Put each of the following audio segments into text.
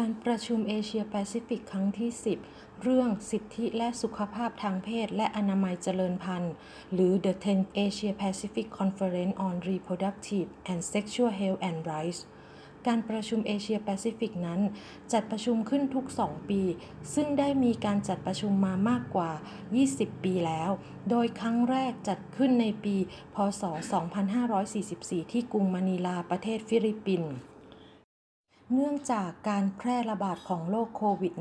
การประชุมเอเชียแปซิฟิกครั้งที่ 10 เรื่องสิทธิและสุขภาพทางเพศและอนามัยเจริญพันธุ์ หรือ The 10th Asia Pacific Conference on Reproductive and Sexual Health and Rights การประชุมเอเชียแปซิฟิกนั้น จัดประชุมขึ้นทุก 2 ปี ซึ่งได้มีการจัดประชุมมามากกว่า 20 ปีแล้ว โดยครั้งแรกจัดขึ้นในปี พ.ศ.2544 ที่กรุงมะนิลาประเทศฟิลิปปินส์ เนื่องจากการแพร่ระบาดของโรคโควิด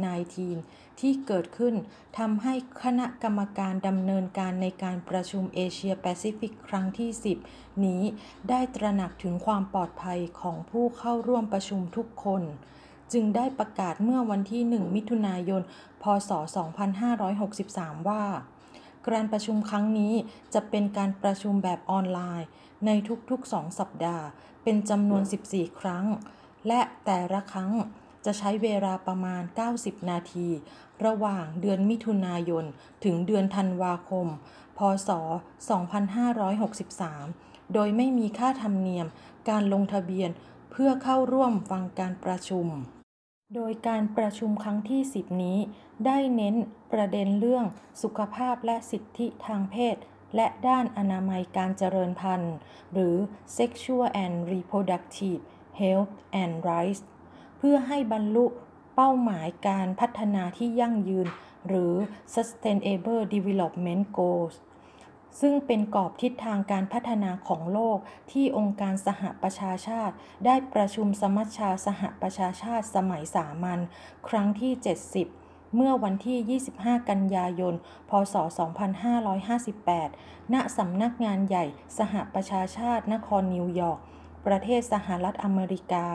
-19 ที่เกิดขึ้นทำให้คณะกรรมการดำเนินการในการประชุมเอเชียแปซิฟิกครั้งที่ 10 นี้ได้ตระหนักถึงความปลอดภัยของผู้เข้าร่วมประชุมทุกคน จึงได้ประกาศเมื่อวันที่ 1 มิถุนายน พศ 2563 ว่าการประชุมครั้งนี้จะเป็นการประชุมแบบออนไลน์ ในทุกๆ 2 สัปดาห์ เป็นจำนวน 14 ครั้ง และแต่ละครั้งจะใช้เวลาประมาณ 90 นาที ระหว่างเดือนมิถุนายน ถึงเดือนธันวาคม พศ 2563 โดยไม่มีค่าธรรมเนียมการลงทะเบียนเพื่อเข้าร่วมฟังการประชุม โดยการประชุมครั้งที่ 10 นี้ ได้เน้นประเด็นเรื่องสุขภาพและสิทธิทางเพศ และด้านอนามัยการเจริญพันธุ์ หรือ Sexual and Reproductive Health and Rights เพื่อให้บรรลุเป้าหมายการพัฒนาที่ยั่งยืน หรือ Sustainable Development Goals ซึ่งเป็นกรอบทิศทางการพัฒนาของโลกที่องค์การสหประชาชาติ ได้ประชุมสมัชชาสหประชาชาติสมัยสามัญครั้งที่ 70 เมื่อวันที่ 25 กันยายน พศ 2558 ณสำนักงานใหญ่สหประชาชาตินครนิวยอร์ก ประเทศสหรัฐอเมริกา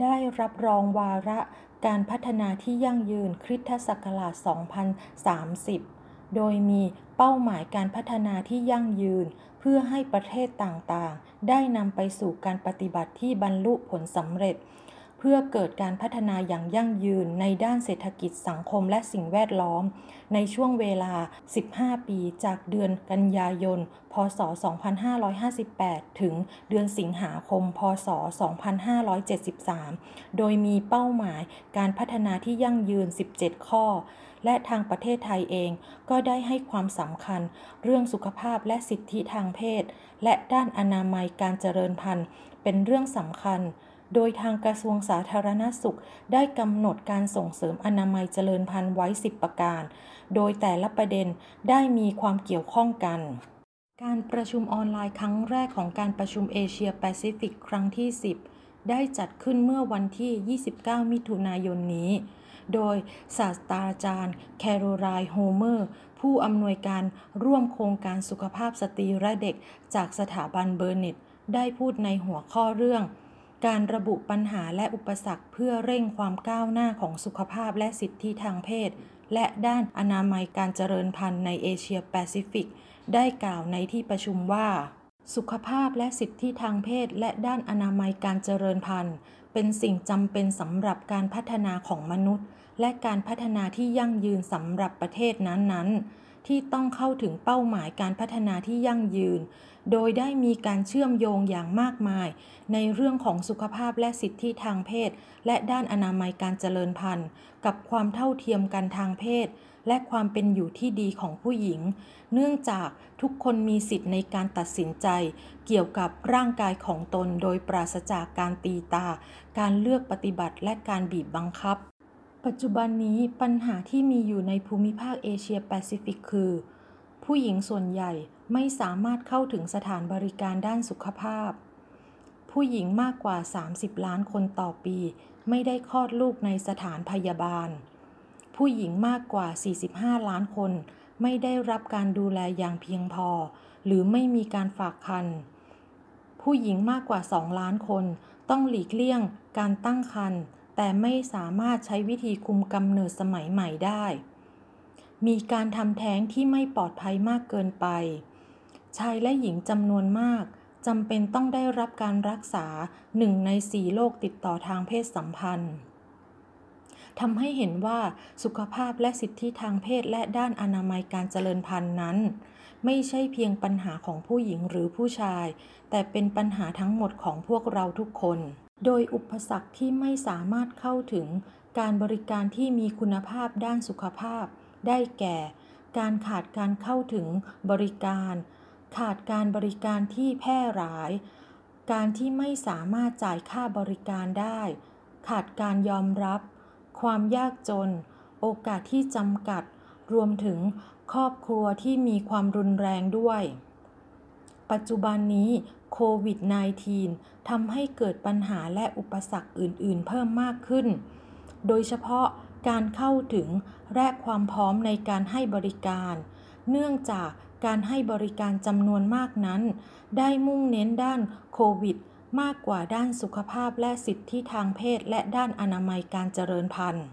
ได้รับรองวาระการพัฒนาที่ยั่งยืนคริสตศักราช 2030 โดยมีเป้าหมายการพัฒนาที่ยั่งยืน เพื่อให้ประเทศต่างๆ ได้นำไปสู่การปฏิบัติที่บรรลุผลสำเร็จ เพื่อเกิดการพัฒนาอย่างยั่งยืนในด้านเศรษฐกิจสังคมและสิ่งแวดล้อม ในช่วงเวลา 15 ปีจากเดือนกันยายน พศ 2558 ถึงเดือนสิงหาคม พศ 2573 โดยมีเป้าหมายการพัฒนาที่ยั่งยืน 17 ข้อ และทางประเทศไทยเองก็ได้ให้ความสำคัญ เรื่องสุขภาพและสิทธิทางเพศ และด้านอนามัยการเจริญพันธุ์ เป็นเรื่องสำคัญ โดยทางกระทรวงสาธารณสุข ได้กำหนดการส่งเสริมอนามัยเจริญพันธุ์ไว้ 10 ประการ โดยแต่ละประเด็นได้มีความเกี่ยวข้องกันการประชุมออนไลน์ครั้งแรกของการประชุมเอเชียแปซิฟิกครั้งที่ 10 ได้จัดขึ้นเมื่อวันที่ 29 มิถุนายนนี้ โดยศาสตราจารย์แคโรไลน์โฮเมอร์ ผู้อำนวยการร่วมโครงการสุขภาพสตรีและเด็กจากสถาบันเบอร์เน็ต ได้พูดในหัวข้อเรื่อง การระบุปัญหาและอุปสรรคเพื่อเร่งความก้าวหน้าของสุขภาพและสิทธิทางเพศ และด้านอนามัยการเจริญพันธุ์ในเอเชียแปซิฟิก ได้กล่าวในที่ประชุมว่า สุขภาพและสิทธิทางเพศ และด้านอนามัยการเจริญพันธุ์ เป็นสิ่งจำเป็นสำหรับการพัฒนาของมนุษย์ และการพัฒนาที่ยั่งยืนสำหรับประเทศนั้นๆ ที่ต้องเข้าถึงเป้าหมายการพัฒนาที่ยั่งยืน โดยได้มีการเชื่อมโยงอย่างมากมาย ในเรื่องของสุขภาพและสิทธิทางเพศ และด้านอนามัยการเจริญพันธุ์ กับความเท่าเทียมกันทางเพศ และความเป็นอยู่ที่ดีของผู้หญิง เนื่องจากทุกคนมีสิทธิ์ในการตัดสินใจ เกี่ยวกับร่างกายของตนโดยปราศจากการตีตา การเลือกปฏิบัติและการบีบบังคับ ปัจจุบันนี้ปัญหาที่มีอยู่ในภูมิภาคเอเชียแปซิฟิกคือ ผู้หญิงส่วนใหญ่ไม่สามารถเข้าถึงสถานบริการด้านสุขภาพ ผู้หญิงมากกว่า 30 ล้านคนต่อปี ไม่ได้คลอดลูกในสถานพยาบาล ผู้หญิงมากกว่า 45 ล้านคน ไม่ได้รับการดูแลอย่างเพียงพอ หรือไม่มีการฝากคัน ผู้หญิงมากกว่า 2 ล้านคน ต้องหลีกเลี่ยงการตั้งครรภ์ แต่ไม่สามารถใช้วิธีคุมกำเนิดสมัยใหม่ได้ มีการทำแท้งที่ไม่ปลอดภัยมากเกินไป ชายและหญิงจำนวนมากจำเป็นต้องได้รับการรักษาหนึ่งในสี่โรคติดต่อทางเพศสัมพันธ์ทำให้เห็นว่าสุขภาพและสิทธิทางเพศและด้านอนามัยการเจริญพันธุ์นั้น ไม่ใช่เพียงปัญหาของผู้หญิงหรือผู้ชาย แต่เป็นปัญหาทั้งหมดของพวกเราทุกคน โดยอุปสรรคที่ไม่สามารถเข้าถึงการบริการที่มีคุณภาพด้านสุขภาพ ได้แก่ การขาดการเข้าถึงบริการ ขาดการบริการที่แพร่หลาย การที่ไม่สามารถจ่ายค่าบริการได้ ขาดการยอมรับ ความยากจน โอกาสที่จำกัด รวมถึงครอบครัวที่มีความรุนแรงด้วย ปัจจุบันนี้ ควิด -19 ทำให้เกิดปัญหาและอุปสรรคอื่น ๆ เพิ่มมากขึ้น โดยเฉพาะการเข้าถึงและความพร้อมในการให้บริการ เนื่องจากการให้บริการจำนวนมากนั้น ได้มุ่งเน้นด้านโควิด มากกว่าด้านสุขภาพและสิทธิทางเพศ และด้านอนามัยการเจริญพันธุ์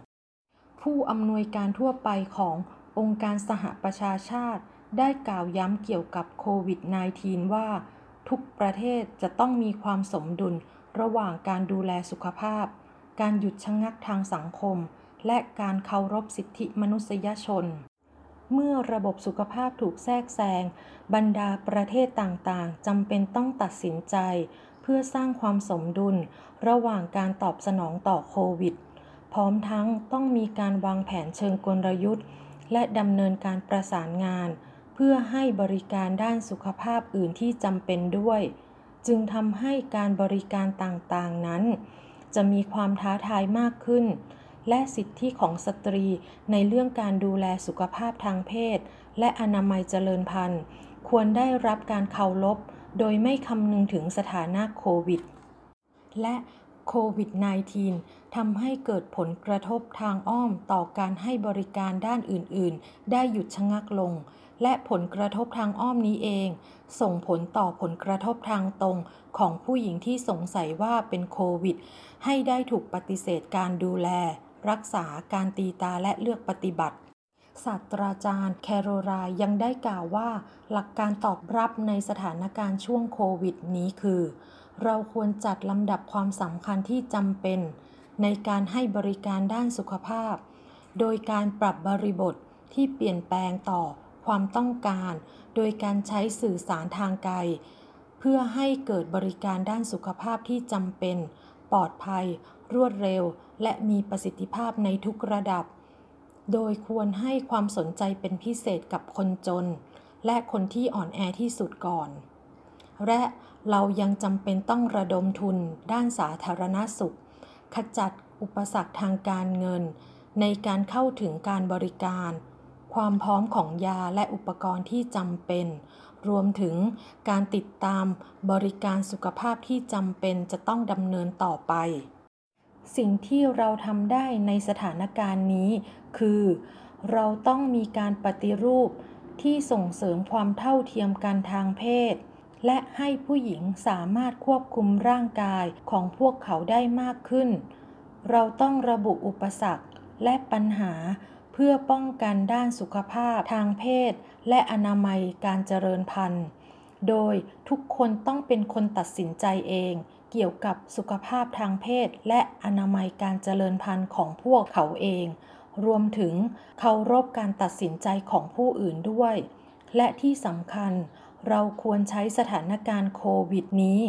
ผู้อำนวยการทั่วไปขององค์การสหประชาชาติ ได้กล่าวย้ำเกี่ยวกับโควิด -19 ว่า ทุกประเทศจะต้องมีความสมดุลระหว่างการดูแลสุขภาพ การหยุดชะงักทางสังคม และการเคารพสิทธิมนุษยชน เมื่อระบบสุขภาพถูกแทรกแซง บรรดาประเทศต่างๆจำเป็นต้องตัดสินใจ เพื่อสร้างความสมดุล ระหว่างการตอบสนองต่อโควิด พร้อมทั้งต้องมีการวางแผนเชิงกลยุทธ์ และดำเนินการประสานงาน เพื่อให้บริการด้านสุขภาพอื่นที่จำเป็นด้วย จึงทำให้การบริการต่างๆนั้น จะมีความท้าทายมากขึ้น และสิทธิของสตรีในเรื่องการดูแลสุขภาพทางเพศ และอนามัยเจริญพันธุ์ ควรได้รับการเคารพโดยไม่คำนึงถึงสถานะโควิด และโควิด -19 ทำให้เกิดผลกระทบทางอ้อมต่อการให้บริการด้านอื่น ๆ ได้หยุดชะงักลง และผลกระทบทางอ้อมนี้เอง ส่งผลต่อผลกระทบทางตรงของผู้หญิงที่สงสัยว่าเป็นโควิด ให้ได้ถูกปฏิเสธการดูแล รักษาการตีตาและเลือกปฏิบัติศาสตราจารย์แคโรไลยังได้กล่าวว่า หลักการตอบรับในสถานการณ์ช่วงโควิดนี้คือ เราควรจัดลำดับความสำคัญที่จำเป็น ในการให้บริการด้านสุขภาพ โดยการปรับบริบทที่เปลี่ยนแปลงต่อ ความต้องการ โดยการใช้สื่อสารทางไกล เพื่อให้เกิดบริการด้านสุขภาพที่จำเป็น ปลอดภัย รวดเร็ว และมีประสิทธิภาพในทุกระดับ โดยควรให้ความสนใจเป็นพิเศษกับคนจน และคนที่อ่อนแอที่สุดก่อน และเรายังจำเป็นต้องระดมทุนด้านสาธารณสุข ขจัดอุปสรรคทางการเงิน ในการเข้าถึงการบริการ ความพร้อมของยาและอุปกรณ์ที่จำเป็น รวมถึงการติดตามบริการสุขภาพที่จำเป็นจะต้องดำเนินต่อไป สิ่งที่เราทำได้ในสถานการณ์นี้ คือ เราต้องมีการปฏิรูปที่ส่งเสริมความเท่าเทียมกันทางเพศ และให้ผู้หญิงสามารถควบคุมร่างกายของพวกเขาได้มากขึ้น เราต้องระบุอุปสรรคและปัญหา เพื่อป้องกันด้านสุขภาพทางเพศ และอนามัยการเจริญพันธุ์ โดยทุกคนต้องเป็นคนตัดสินใจเอง เกี่ยวกับสุขภาพทางเพศ และอนามัยการเจริญพันธุ์ของพวกเขาเอง รวมถึงเคารพการตัดสินใจของผู้อื่นด้วย และที่สำคัญเราควรใช้สถานการณ์โควิดนี้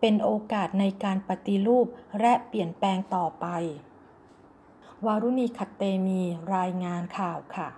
เป็นโอกาสในการปฏิรูปและเปลี่ยนแปลงต่อไป วารุณีขัตเตมีรายงานข่าวค่ะ